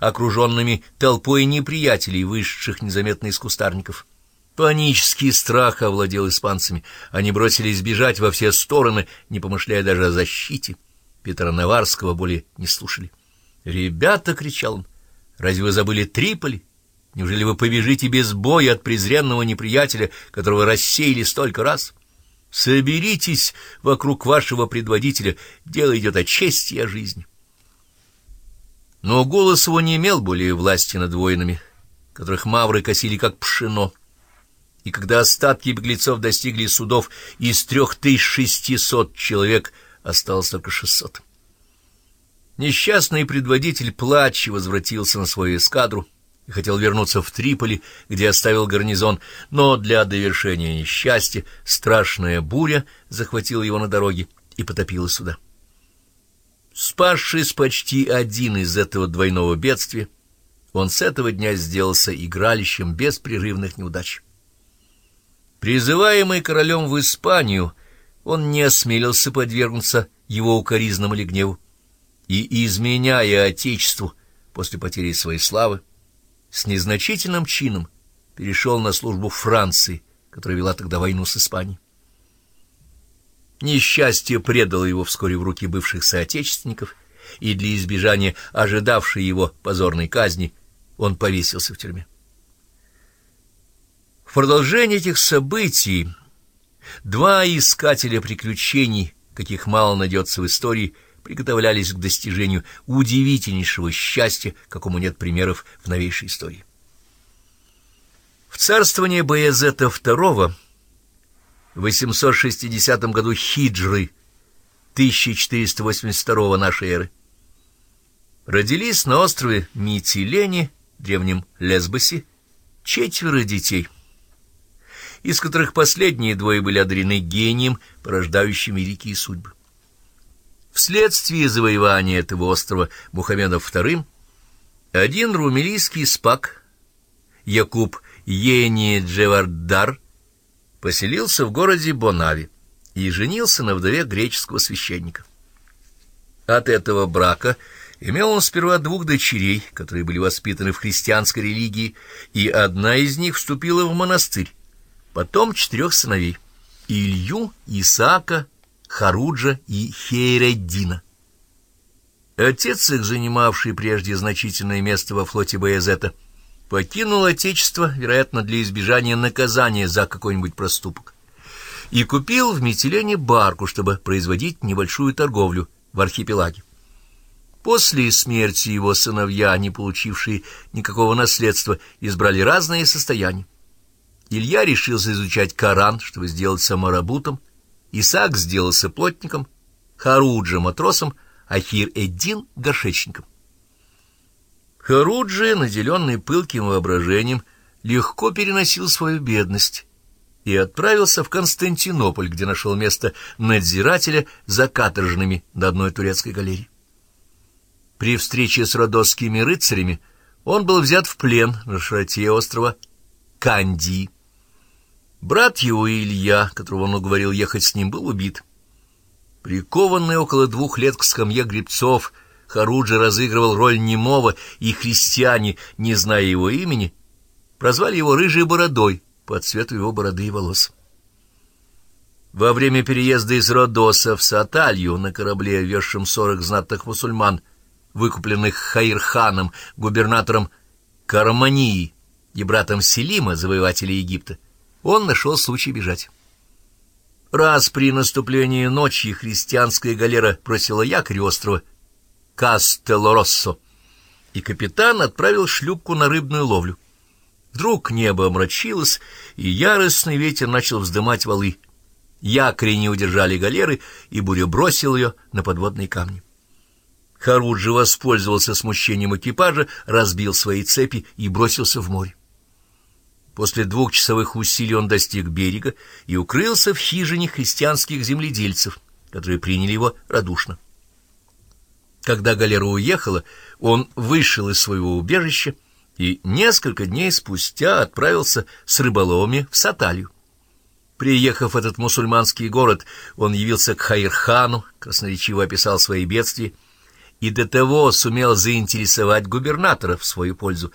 окруженными толпой неприятелей, вышедших незаметно из кустарников. Панический страх овладел испанцами. Они бросились бежать во все стороны, не помышляя даже о защите. Петра Наварского более не слушали. «Ребята!» — кричал он. «Разве вы забыли Триполи? Неужели вы побежите без боя от презренного неприятеля, которого рассеяли столько раз? Соберитесь вокруг вашего предводителя, дело идет о чести и о жизни». Но голос его не имел более власти над воинами, которых мавры косили как пшено. И когда остатки беглецов достигли судов, из трех тысяч шестисот человек осталось только шестьсот. Несчастный предводитель плача возвратился на свою эскадру и хотел вернуться в Триполи, где оставил гарнизон, но для довершения несчастья страшная буря захватила его на дороге и потопила сюда. Спасшись почти один из этого двойного бедствия, он с этого дня сделался игралищем беспрерывных неудач. Призываемый королем в Испанию, он не осмелился подвергнуться его укоризнам или гневу и, изменяя Отечеству после потери своей славы, с незначительным чином перешел на службу Франции, которая вела тогда войну с Испанией. Несчастье предало его вскоре в руки бывших соотечественников, и для избежания ожидавшей его позорной казни он повесился в тюрьме. В продолжение этих событий два искателя приключений, каких мало найдется в истории, приготовлялись к достижению удивительнейшего счастья, какому нет примеров в новейшей истории. В царствование Баязета II 860 году хиджры 1482 нашей эры родились на острове Митилене, древнем Лесбосе, четверо детей, из которых последние двое были одарены гением, порождающим великие судьбы. Вследствие завоевания этого острова Мухаммедом II один румелийский спак Якуб Ени Джевардар поселился в городе Бонави и женился на вдове греческого священника. От этого брака имел он сперва двух дочерей, которые были воспитаны в христианской религии, и одна из них вступила в монастырь, потом четырех сыновей — Илью, Исаака, Харуджа и Хейреддина. Отец их, занимавший прежде значительное место во флоте Баязета, покинул отечество, вероятно, для избежания наказания за какой-нибудь проступок, и купил в Метелене барку, чтобы производить небольшую торговлю в архипелаге. После смерти его сыновья, не получившие никакого наследства, избрали разные состояния. Илья решился изучать Коран, чтобы сделать саморабутом, Исаак сделался плотником, Харуджа — матросом, а Хир-Эддин — горшечником. Харуджи, наделенный пылким воображением, легко переносил свою бедность и отправился в Константинополь, где нашел место надзирателя за каторжными на одной турецкой галерее. При встрече с родосскими рыцарями он был взят в плен на широте острова Канди. Брат его Илья, которого он уговорил ехать с ним, был убит. Прикованный около двух лет к скамье гребцов, Харуджи разыгрывал роль немого, и христиане, не зная его имени, прозвали его «рыжей бородой» по цвету его бороды и волос. Во время переезда из Родоса в Саталью на корабле, везшем сорок знатных мусульман, выкупленных Хаирханом, губернатором Кармании и братом Селима, завоевателя Египта, он нашел случай бежать. Раз при наступлении ночи христианская галера бросила якорь острова Кастеллороссо, и капитан отправил шлюпку на рыбную ловлю. Вдруг небо омрачилось, и яростный ветер начал вздымать валы. Якори не удержали галеры, и буря бросил ее на подводные камни. Харуджи воспользовался смущением экипажа, разбил свои цепи и бросился в море. После двухчасовых усилий он достиг берега и укрылся в хижине христианских земледельцев, которые приняли его радушно. Когда галера уехала, он вышел из своего убежища и несколько дней спустя отправился с рыболовами в Саталью. Приехав в этот мусульманский город, он явился к Хайрхану, красноречиво описал свои бедствия и до того сумел заинтересовать губернатора в свою пользу,